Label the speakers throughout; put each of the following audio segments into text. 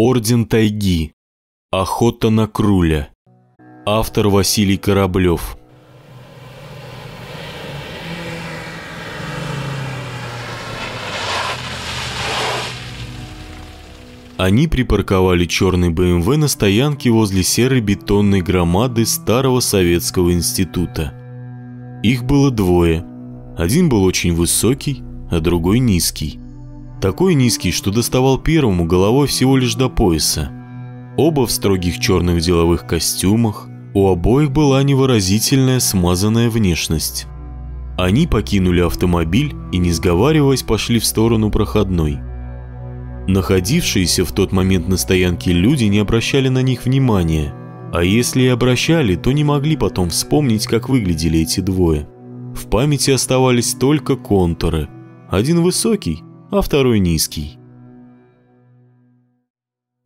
Speaker 1: Орден тайги. Охота на круля. Автор Василий Кораблев. Они припарковали черный БМВ на стоянке возле серой бетонной громады Старого Советского Института. Их было двое. Один был очень высокий, а другой низкий. Такой низкий, что доставал первому головой всего лишь до пояса. Оба в строгих черных деловых костюмах, у обоих была невыразительная смазанная внешность. Они покинули автомобиль и, не сговариваясь, пошли в сторону проходной. Находившиеся в тот момент на стоянке люди не обращали на них внимания, а если и обращали, то не могли потом вспомнить, как выглядели эти двое. В памяти оставались только контуры. Один высокий, а второй низкий.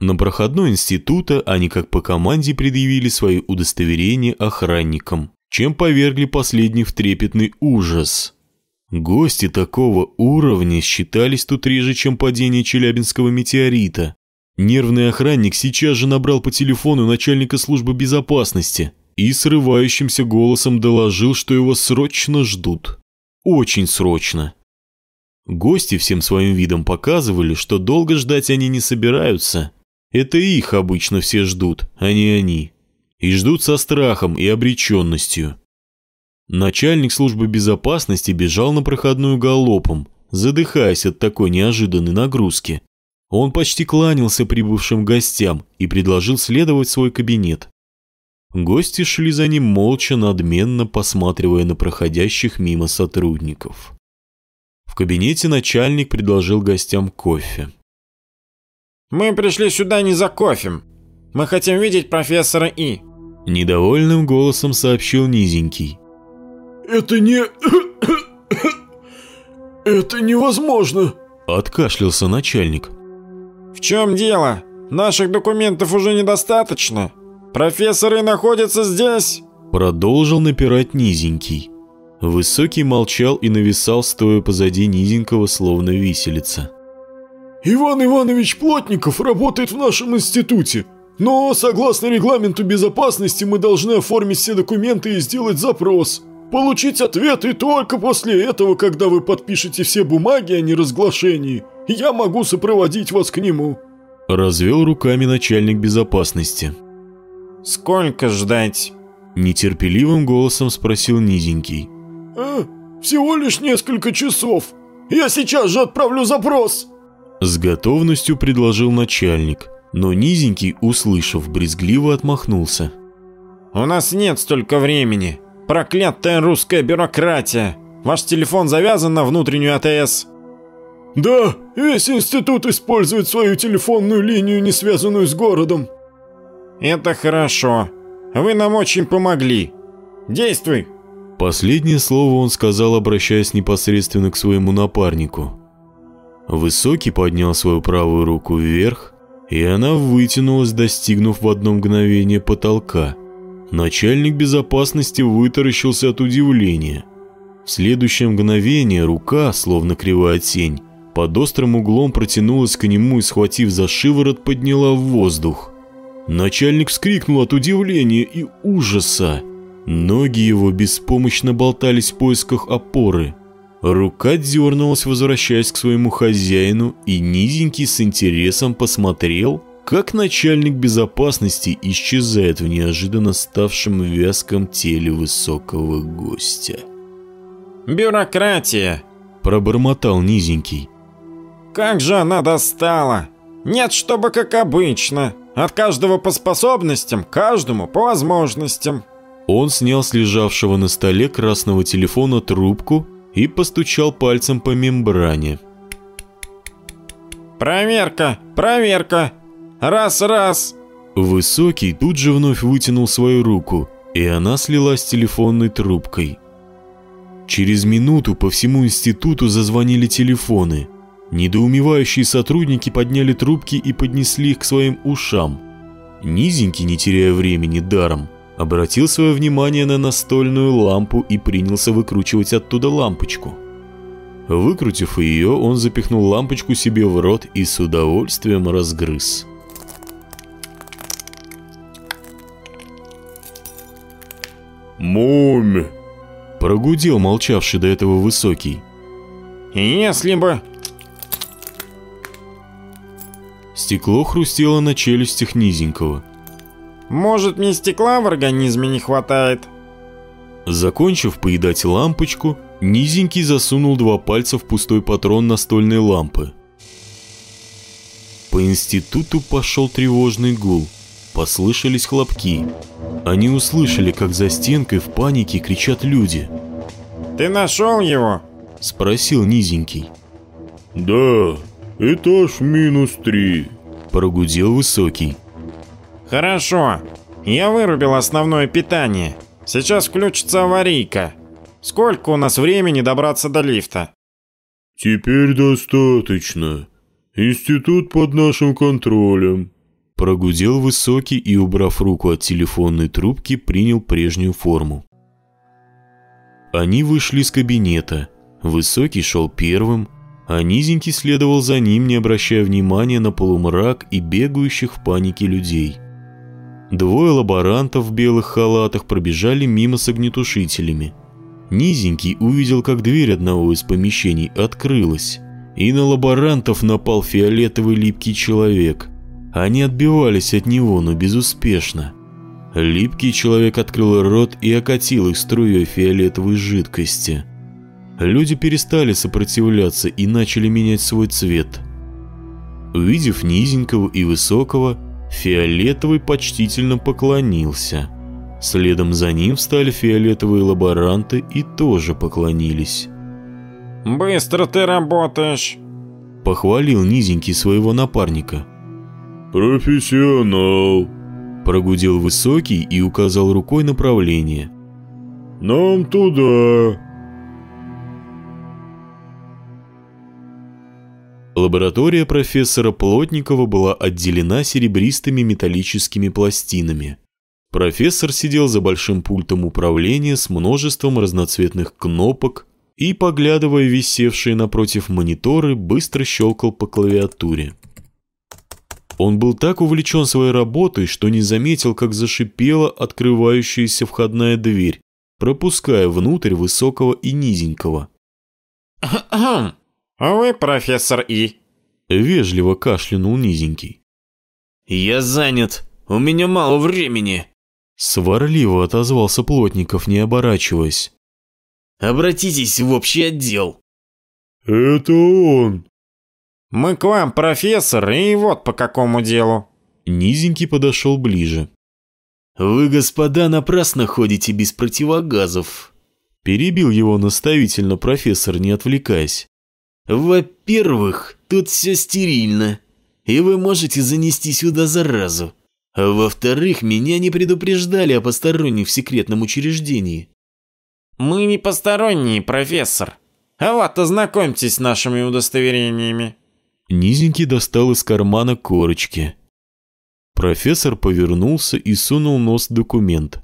Speaker 1: На проходной института они как по команде предъявили свои удостоверения охранникам, чем повергли последний в трепетный ужас – Гости такого уровня считались тут реже, чем падение Челябинского метеорита. Нервный охранник сейчас же набрал по телефону начальника службы безопасности и срывающимся голосом доложил, что его срочно ждут. Очень срочно. Гости всем своим видом показывали, что долго ждать они не собираются. Это их обычно все ждут, а не они. И ждут со страхом и обреченностью. Начальник службы безопасности бежал на проходную галопом, задыхаясь от такой неожиданной нагрузки. Он почти кланялся прибывшим гостям и предложил следовать в свой кабинет. Гости шли за ним молча, надменно посматривая на проходящих мимо сотрудников. В кабинете начальник предложил гостям кофе.
Speaker 2: «Мы пришли сюда не за кофе. Мы хотим видеть профессора И», –
Speaker 1: недовольным голосом сообщил низенький.
Speaker 3: Это не... Это невозможно!»
Speaker 1: Откашлялся начальник.
Speaker 2: «В чем дело? Наших документов уже недостаточно. Профессоры находятся здесь!»
Speaker 1: Продолжил напирать низенький. Высокий молчал и нависал, стоя позади низенького, словно виселица.
Speaker 3: «Иван Иванович Плотников работает в нашем институте, но, согласно регламенту безопасности, мы должны оформить все документы и сделать запрос получить ответ, и только после этого, когда вы подпишете все бумаги о неразглашении, я могу сопроводить вас к нему».
Speaker 1: Развел руками начальник безопасности.
Speaker 2: «Сколько ждать?»
Speaker 1: Нетерпеливым голосом спросил Низенький.
Speaker 3: «А, всего лишь несколько часов. Я сейчас же отправлю запрос!»
Speaker 1: С готовностью предложил начальник, но Низенький, услышав, брезгливо отмахнулся.
Speaker 2: «У нас нет столько времени. Проклятая русская бюрократия! Ваш телефон завязан на внутреннюю АТС?»
Speaker 3: «Да, весь институт использует свою телефонную линию, не связанную с городом».
Speaker 2: «Это хорошо. Вы нам очень помогли. Действуй!»
Speaker 1: Последнее слово он сказал, обращаясь непосредственно к своему напарнику. Высокий поднял свою правую руку вверх, и она вытянулась, достигнув в одно мгновение потолка – Начальник безопасности вытаращился от удивления. В следующее мгновение рука, словно кривая тень, под острым углом протянулась к нему и, схватив за шиворот, подняла в воздух. Начальник вскрикнул от удивления и ужаса. Ноги его беспомощно болтались в поисках опоры. Рука дернулась, возвращаясь к своему хозяину, и низенький с интересом посмотрел, как начальник безопасности исчезает в неожиданно ставшем вязком теле высокого гостя.
Speaker 2: «Бюрократия!»
Speaker 1: – пробормотал низенький.
Speaker 2: «Как же она достала! Нет, чтобы как обычно, от каждого по способностям, каждому по возможностям!»
Speaker 1: Он снял с лежавшего на столе красного телефона трубку и постучал пальцем по мембране.
Speaker 2: «Проверка! Проверка! Раз-раз!»
Speaker 1: Высокий тут же вновь вытянул свою руку, и она слилась с телефонной трубкой. Через минуту по всему институту зазвонили телефоны. Недоумевающие сотрудники подняли трубки и поднесли их к своим ушам. Низенький, не теряя времени даром, обратил свое внимание на настольную лампу и принялся выкручивать оттуда лампочку. Выкрутив ее, он запихнул лампочку себе в рот и с удовольствием разгрыз. «Мумь!» — прогудел молчавший до этого высокий.
Speaker 2: «Если бы...»
Speaker 1: Стекло хрустело на челюстях низенького —
Speaker 2: «Может, мне стекла в организме не хватает?»
Speaker 1: Закончив поедать лампочку, низенький засунул два пальца в пустой патрон настольной лампы. По институту пошел тревожный гул. Послышались хлопки. Они услышали, как за стенкой в панике кричат люди.
Speaker 2: «Ты нашел его?»
Speaker 1: – спросил низенький.
Speaker 3: «Да, этаж минус три», –
Speaker 1: прогудел высокий.
Speaker 2: «Хорошо, я вырубил основное питание. Сейчас включится аварийка. Сколько у нас времени добраться до лифта?»
Speaker 3: «Теперь достаточно. Институт под нашим контролем».
Speaker 1: Прогудел высокий и, убрав руку от телефонной трубки, принял прежнюю форму. Они вышли из кабинета. Высокий шел первым, а низенький следовал за ним, не обращая внимания на полумрак и бегающих в панике людей. Двое лаборантов в белых халатах пробежали мимо с огнетушителями. Низенький увидел, как дверь одного из помещений открылась, и на лаборантов напал фиолетовый липкий человек. Они отбивались от него, но безуспешно. Липкий человек открыл рот и окатил их струей фиолетовой жидкости. Люди перестали сопротивляться и начали менять свой цвет. Увидев низенького и высокого, Фиолетовый почтительно поклонился. Следом за ним встали фиолетовые лаборанты и тоже поклонились.
Speaker 2: «Быстро ты работаешь!»
Speaker 1: Похвалил низенький своего напарника.
Speaker 3: «Профессионал!»
Speaker 1: Прогудел высокий и указал рукой направление.
Speaker 3: «Нам туда!»
Speaker 1: Лаборатория профессора Плотникова была отделена серебристыми металлическими пластинами. Профессор сидел за большим пультом управления с множеством разноцветных кнопок и, поглядывая висевшие напротив мониторы, быстро щелкал по клавиатуре. Он был так увлечен своей работой, что не заметил, как зашипела открывающаяся входная дверь, пропуская внутрь высокого и низенького.
Speaker 2: «Вы профессор И?»
Speaker 1: Вежливо кашлянул низенький.
Speaker 4: «Я занят. У меня мало времени».
Speaker 1: Сварливо отозвался Плотников, не оборачиваясь.
Speaker 4: «Обратитесь в общий отдел».
Speaker 3: «Это он».
Speaker 2: «Мы к вам, профессор, и вот по какому делу».
Speaker 1: Низенький подошел ближе.
Speaker 4: «Вы, господа, напрасно ходите без противогазов»,
Speaker 1: Перебил его наставительно профессор, не отвлекаясь.
Speaker 4: Во-первых, тут все стерильно, и вы можете занести сюда заразу. А во-вторых, меня не предупреждали о посторонних в секретном учреждении.
Speaker 2: Мы не посторонние, профессор. А вот ознакомьтесь с нашими удостоверениями.
Speaker 1: Низенький достал из кармана корочки. Профессор повернулся и сунул нос в документ.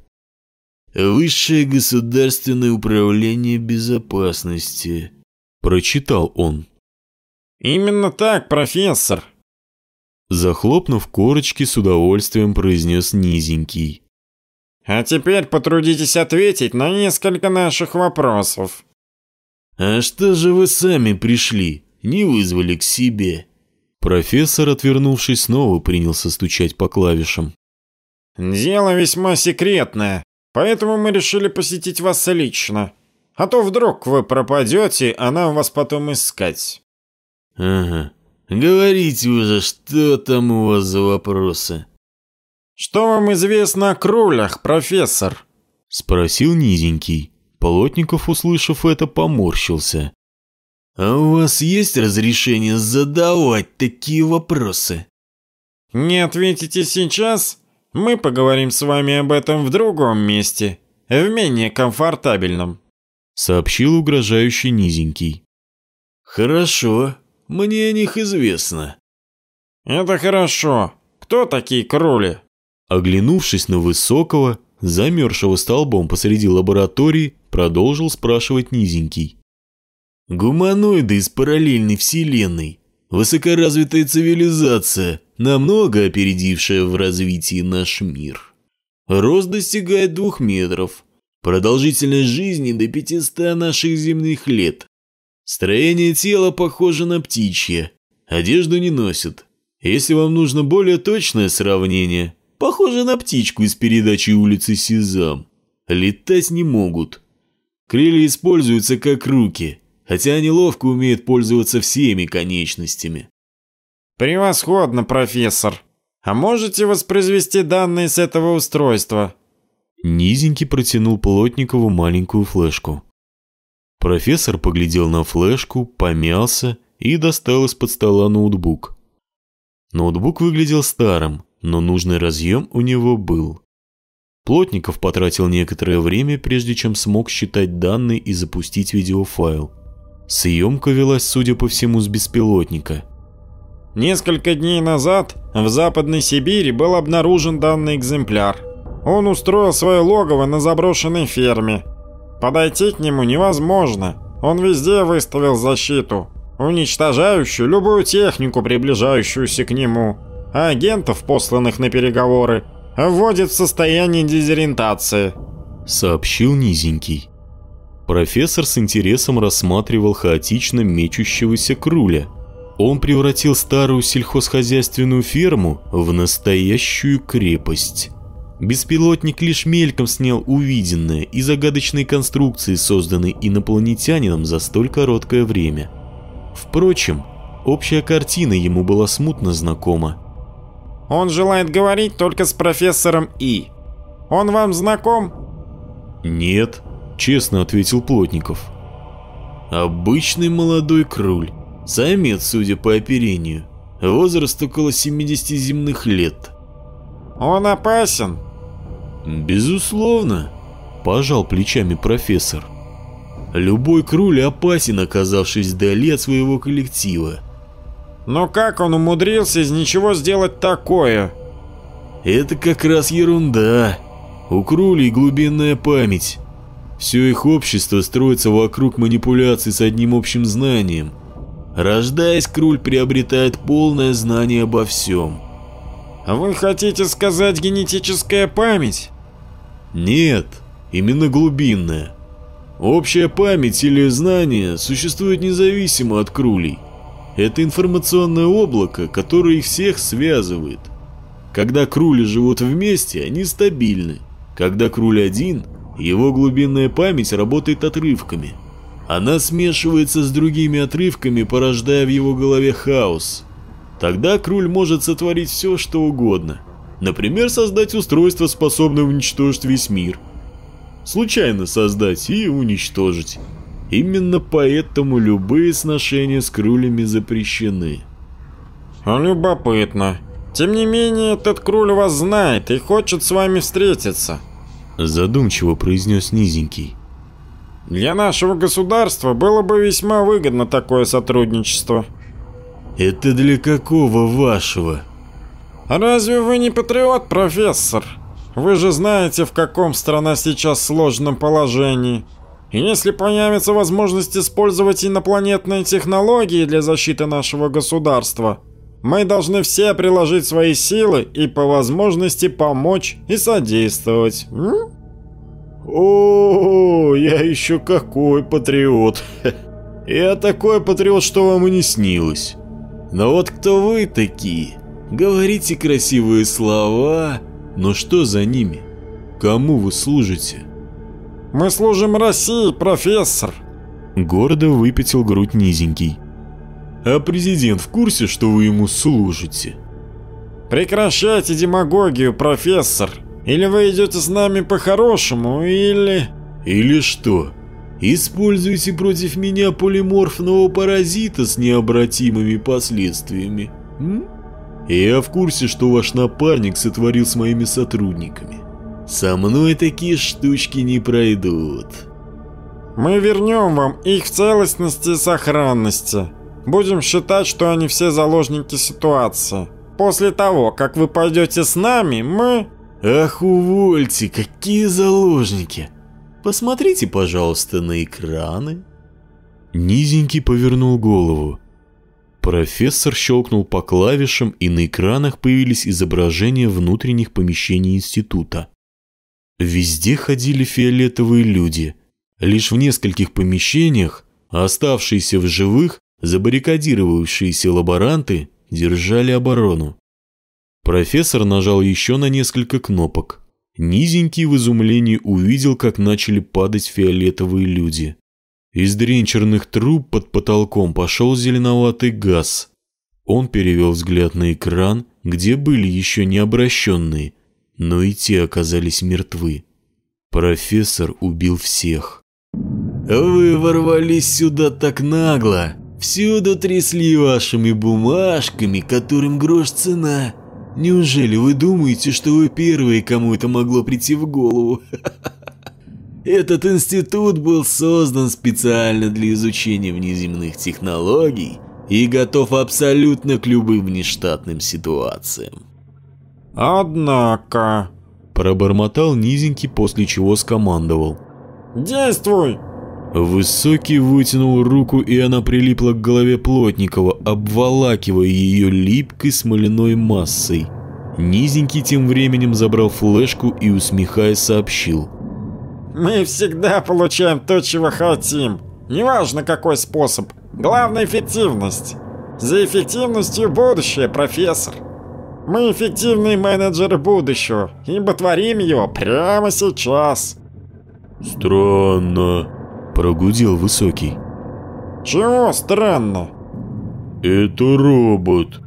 Speaker 4: Высшее государственное управление безопасности.
Speaker 1: Прочитал он.
Speaker 2: Именно так, профессор.
Speaker 1: Захлопнув корочки, с удовольствием произнес низенький.
Speaker 2: А теперь потрудитесь ответить на несколько наших вопросов.
Speaker 4: А что же вы сами пришли? Не вызвали к себе?
Speaker 1: Профессор, отвернувшись, снова принялся стучать по клавишам.
Speaker 2: Дело весьма секретное, поэтому мы решили посетить вас лично. А то вдруг вы пропадете, а нам вас потом искать.
Speaker 4: Ага. Говорите уже, что там у вас за вопросы?
Speaker 2: Что вам известно о кролях, профессор?
Speaker 1: Спросил низенький. Полотников, услышав это, поморщился.
Speaker 4: А у вас есть разрешение задавать такие вопросы?
Speaker 2: Не ответите сейчас? Мы поговорим с вами об этом в другом месте, в менее комфортабельном
Speaker 1: сообщил угрожающий низенький.
Speaker 4: «Хорошо, мне о них известно».
Speaker 2: «Это хорошо. Кто такие кроли?»
Speaker 1: Оглянувшись на высокого, замерзшего столбом посреди лаборатории, продолжил спрашивать низенький.
Speaker 4: «Гуманоиды из параллельной вселенной. Высокоразвитая цивилизация, намного опередившая в развитии наш мир. Рост достигает двух метров, Продолжительность жизни до 500 наших земных лет. Строение тела похоже на птичье. Одежду не носят. Если вам нужно более точное сравнение, похоже на птичку из передачи улицы Сезам. Летать не могут. Крылья используются как руки, хотя они ловко умеют пользоваться всеми конечностями.
Speaker 2: Превосходно, профессор. А можете воспроизвести данные с этого устройства?
Speaker 1: Низенький протянул Плотникову маленькую флешку. Профессор поглядел на флешку, помялся и достал из-под стола ноутбук. Ноутбук выглядел старым, но нужный разъем у него был. Плотников потратил некоторое время, прежде чем смог считать данные и запустить видеофайл. Съемка велась, судя по всему, с беспилотника.
Speaker 2: Несколько дней назад в Западной Сибири был обнаружен данный экземпляр. Он устроил свое логово на заброшенной ферме. Подойти к нему невозможно. Он везде выставил защиту, уничтожающую любую технику, приближающуюся к нему. А агентов, посланных на переговоры, вводит в состояние дезориентации.
Speaker 1: Сообщил Низенький. Профессор с интересом рассматривал хаотично мечущегося круля. Он превратил старую сельхозхозяйственную ферму в настоящую крепость. Беспилотник лишь мельком снял увиденное и загадочные конструкции, созданные инопланетянином за столь короткое время. Впрочем, общая картина ему была смутно знакома.
Speaker 2: Он желает говорить только с профессором И. Он вам знаком?
Speaker 1: Нет, честно ответил Плотников.
Speaker 4: Обычный молодой круль, самец, судя по оперению, возраст около 70 земных лет.
Speaker 2: Он опасен?
Speaker 1: «Безусловно», – пожал плечами профессор. «Любой круль опасен, оказавшись вдали от своего коллектива».
Speaker 2: «Но как он умудрился из ничего сделать такое?»
Speaker 1: «Это как раз ерунда. У крулей глубинная память. Все их общество строится вокруг манипуляций с одним общим знанием. Рождаясь, круль приобретает полное знание обо всем».
Speaker 2: «Вы хотите сказать генетическая память?»
Speaker 1: Нет, именно глубинная. Общая память или знание существует независимо от крулей. Это информационное облако, которое их всех связывает. Когда крули живут вместе, они стабильны. Когда круль один, его глубинная память работает отрывками. Она смешивается с другими отрывками, порождая в его голове хаос. Тогда круль может сотворить все, что угодно – Например, создать устройство, способное уничтожить весь мир. Случайно создать и уничтожить. Именно поэтому любые сношения с крулями запрещены.
Speaker 2: Любопытно. Тем не менее, этот круль вас знает и хочет с вами встретиться.
Speaker 1: Задумчиво произнес Низенький.
Speaker 2: Для нашего государства было бы весьма выгодно такое сотрудничество.
Speaker 1: Это для какого вашего?
Speaker 2: «Разве вы не патриот, профессор? Вы же знаете, в каком страна сейчас сложном положении. Если появится возможность использовать инопланетные технологии для защиты нашего государства, мы должны все приложить свои силы и по возможности помочь и содействовать. М?
Speaker 3: О, я еще какой патриот. Я такой патриот, что вам и не снилось. Но вот кто вы такие? Говорите красивые слова, но что за ними? Кому вы служите?
Speaker 2: Мы служим России, профессор.
Speaker 1: Гордо выпятил грудь низенький.
Speaker 3: А президент в курсе, что вы ему служите?
Speaker 2: Прекращайте демагогию, профессор. Или вы идете с нами по-хорошему, или...
Speaker 3: Или что? Используйте против меня полиморфного паразита с необратимыми последствиями. М? Я в курсе, что ваш напарник сотворил с моими сотрудниками. Со мной такие штучки не пройдут.
Speaker 2: Мы вернем вам их в целостности и сохранности. Будем считать, что они все заложники ситуации. После того, как вы пойдете с нами, мы...
Speaker 3: Ах, увольте, какие заложники. Посмотрите, пожалуйста, на экраны.
Speaker 1: Низенький повернул голову. Профессор щелкнул по клавишам, и на экранах появились изображения внутренних помещений института.
Speaker 5: Везде ходили фиолетовые люди. Лишь в нескольких помещениях оставшиеся в живых забаррикадировавшиеся лаборанты держали оборону. Профессор нажал еще на несколько кнопок. Низенький в изумлении увидел, как начали падать фиолетовые люди. Из дренчерных труб под потолком пошел зеленоватый газ. Он перевел взгляд на экран, где были еще не обращенные, но и те оказались мертвы. Профессор убил всех.
Speaker 1: «Вы ворвались сюда так нагло, всюду трясли вашими бумажками, которым грош цена. Неужели вы думаете, что вы первые, кому это могло прийти в голову? Этот институт был создан специально для изучения внеземных технологий и готов абсолютно к любым внештатным ситуациям.
Speaker 2: «Однако...»
Speaker 5: Пробормотал низенький, после чего скомандовал.
Speaker 2: «Действуй!»
Speaker 5: Высокий вытянул руку, и она прилипла к голове Плотникова, обволакивая ее липкой смоляной массой. Низенький тем временем забрал флешку и, усмехаясь, сообщил.
Speaker 2: «Мы всегда получаем то, чего хотим. Неважно, какой способ. Главное – эффективность. За эффективностью будущее, профессор. Мы эффективные менеджеры будущего, ибо творим его прямо сейчас».
Speaker 5: «Странно», – прогудел Высокий.
Speaker 2: «Чего странно?»
Speaker 5: «Это робот».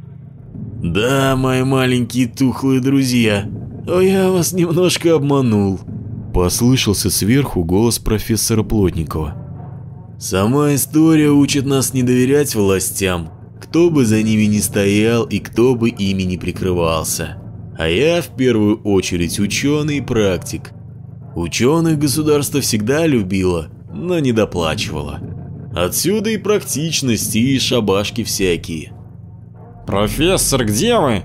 Speaker 1: «Да, мои маленькие тухлые друзья, я вас немножко обманул», –
Speaker 5: послышался сверху голос профессора Плотникова.
Speaker 1: «Сама история учит нас не доверять властям, кто бы за ними ни стоял и кто бы ими не прикрывался. А я в первую очередь ученый и практик. Ученых государство всегда любило, но не доплачивало. Отсюда и практичность, и шабашки всякие.
Speaker 2: «Профессор, где вы?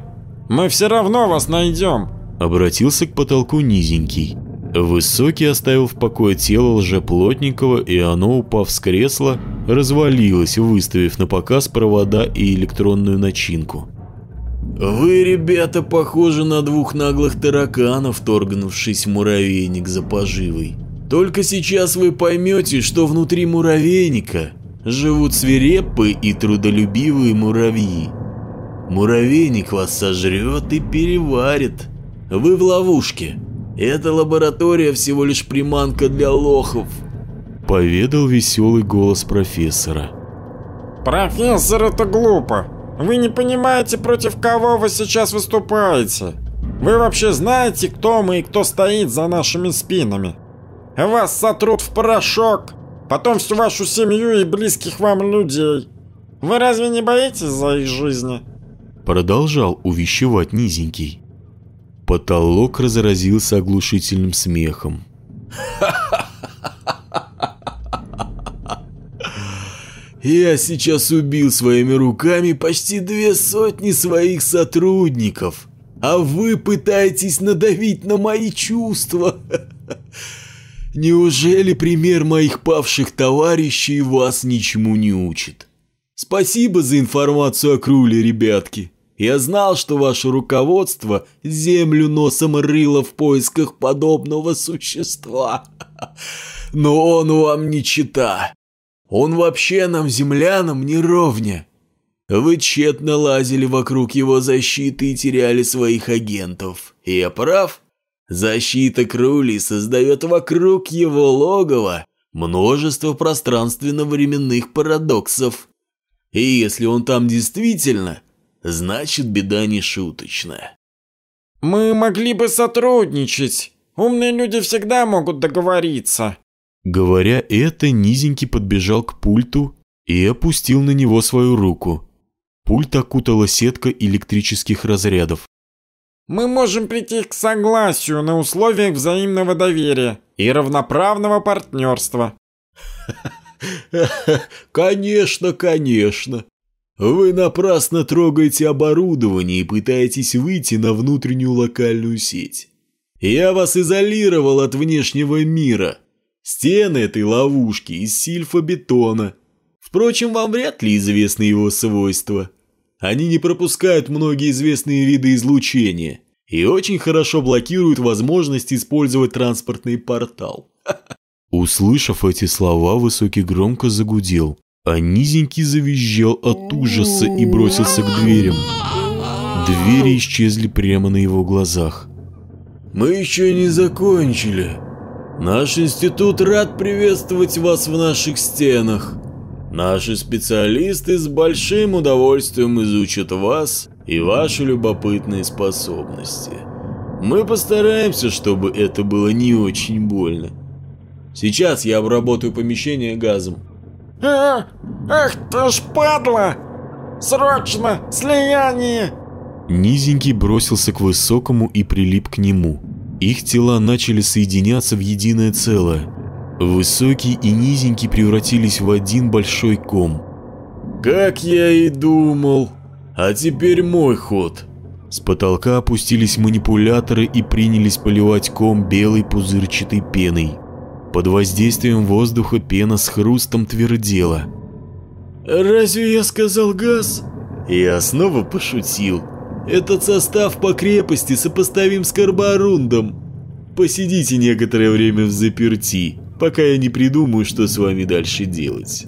Speaker 2: Мы все равно вас найдем!»
Speaker 5: Обратился к потолку низенький. Высокий оставил в покое тело лжеплотникова, и оно, упав с кресла, развалилось, выставив на показ провода и электронную начинку.
Speaker 1: «Вы, ребята, похожи на двух наглых тараканов, торгнувшись в муравейник за поживой. Только сейчас вы поймете, что внутри муравейника живут свирепые и трудолюбивые муравьи. Муравейник вас сожрет и переварит. Вы в ловушке. Эта лаборатория всего лишь приманка для лохов.
Speaker 5: Поведал веселый голос профессора.
Speaker 2: Профессор, это глупо. Вы не понимаете, против кого вы сейчас выступаете. Вы вообще знаете, кто мы и кто стоит за нашими спинами? Вас сотрут в порошок, потом всю вашу семью и близких вам людей. Вы разве не боитесь за их жизни?
Speaker 5: Продолжал увещевать низенький. Потолок разразился оглушительным смехом.
Speaker 1: Я сейчас убил своими руками почти две сотни своих сотрудников, а вы пытаетесь надавить на мои чувства. Неужели пример моих павших товарищей вас ничему не учит? Спасибо за информацию о Круле, ребятки. Я знал, что ваше руководство землю носом рыло в поисках подобного существа. Но он вам не чита. Он вообще нам, землянам, не ровня. Вы тщетно лазили вокруг его защиты и теряли своих агентов. И я прав? Защита Крули создает вокруг его логова множество пространственно-временных парадоксов. И если он там действительно, значит беда не шуточная.
Speaker 2: Мы могли бы сотрудничать. Умные люди всегда могут договориться.
Speaker 5: Говоря это, низенький подбежал к пульту и опустил на него свою руку. Пульт окутала сетка электрических разрядов.
Speaker 2: Мы можем прийти к согласию на условиях взаимного доверия и равноправного партнерства.
Speaker 1: Конечно, конечно. Вы напрасно трогаете оборудование и пытаетесь выйти на внутреннюю локальную сеть. Я вас изолировал от внешнего мира. Стены этой ловушки из сильфобетона. Впрочем, вам вряд ли известны его свойства. Они не пропускают многие известные виды излучения
Speaker 4: и очень хорошо блокируют возможность использовать транспортный портал.
Speaker 1: Услышав эти слова, Высокий громко загудел, а Низенький завизжал от ужаса и бросился к дверям. Двери исчезли прямо на его глазах.
Speaker 4: «Мы еще не закончили. Наш институт рад приветствовать вас в наших стенах. Наши специалисты с большим удовольствием изучат вас и ваши любопытные способности. Мы постараемся, чтобы это было не очень больно. Сейчас я обработаю помещение газом.
Speaker 2: А, ах ты ж падла! Срочно, слияние!
Speaker 1: Низенький бросился к высокому и прилип к нему. Их тела начали соединяться в единое целое. Высокий и низенький превратились в один большой ком.
Speaker 4: Как я и думал. А теперь мой ход.
Speaker 1: С потолка опустились манипуляторы и принялись поливать ком белой пузырчатой пеной. Под воздействием воздуха пена с хрустом твердела.
Speaker 4: «Разве я сказал газ?» Я снова пошутил. Этот состав по крепости сопоставим с карборундом. Посидите некоторое время в заперти, пока я не придумаю, что с вами дальше делать.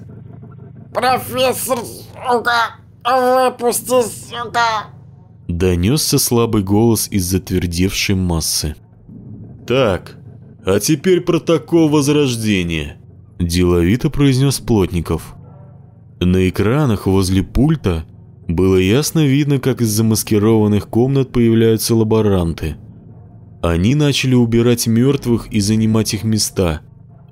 Speaker 2: Профессор, сука, выпусти, сука.
Speaker 1: Донесся слабый голос из затвердевшей массы.
Speaker 4: Так, а теперь протокол возрождения.
Speaker 1: Деловито произнес Плотников. На экранах возле пульта было ясно видно, как из замаскированных комнат появляются лаборанты. Они начали убирать мертвых и занимать их места.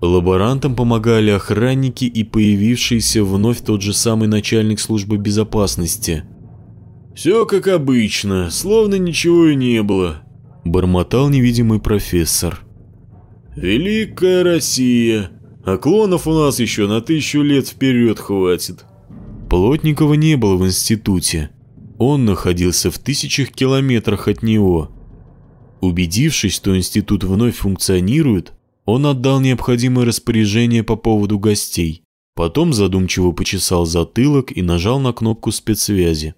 Speaker 1: Лаборантам помогали охранники и появившийся вновь тот же самый начальник службы безопасности.
Speaker 4: «Все как обычно, словно ничего и не было», –
Speaker 1: бормотал невидимый профессор.
Speaker 4: «Великая Россия, а клонов у нас еще на тысячу лет вперед хватит».
Speaker 1: Плотникова не было в институте. Он находился в тысячах километрах от него. Убедившись, что институт вновь функционирует, он отдал необходимое распоряжение по поводу гостей. Потом задумчиво почесал затылок и нажал на кнопку спецсвязи.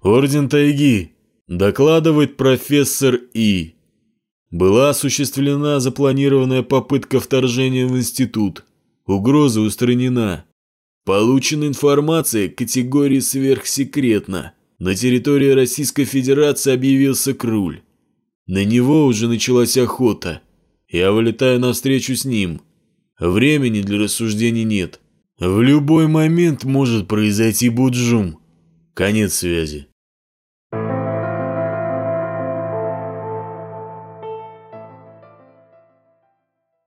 Speaker 4: «Орден Тайги. Докладывает профессор И. Была осуществлена запланированная попытка вторжения в институт. Угроза устранена. Получена информация категории сверхсекретно. На территории Российской Федерации объявился Круль. На него уже началась охота. Я вылетаю навстречу с ним. Времени для рассуждений нет. В любой момент может произойти буджум. Конец связи.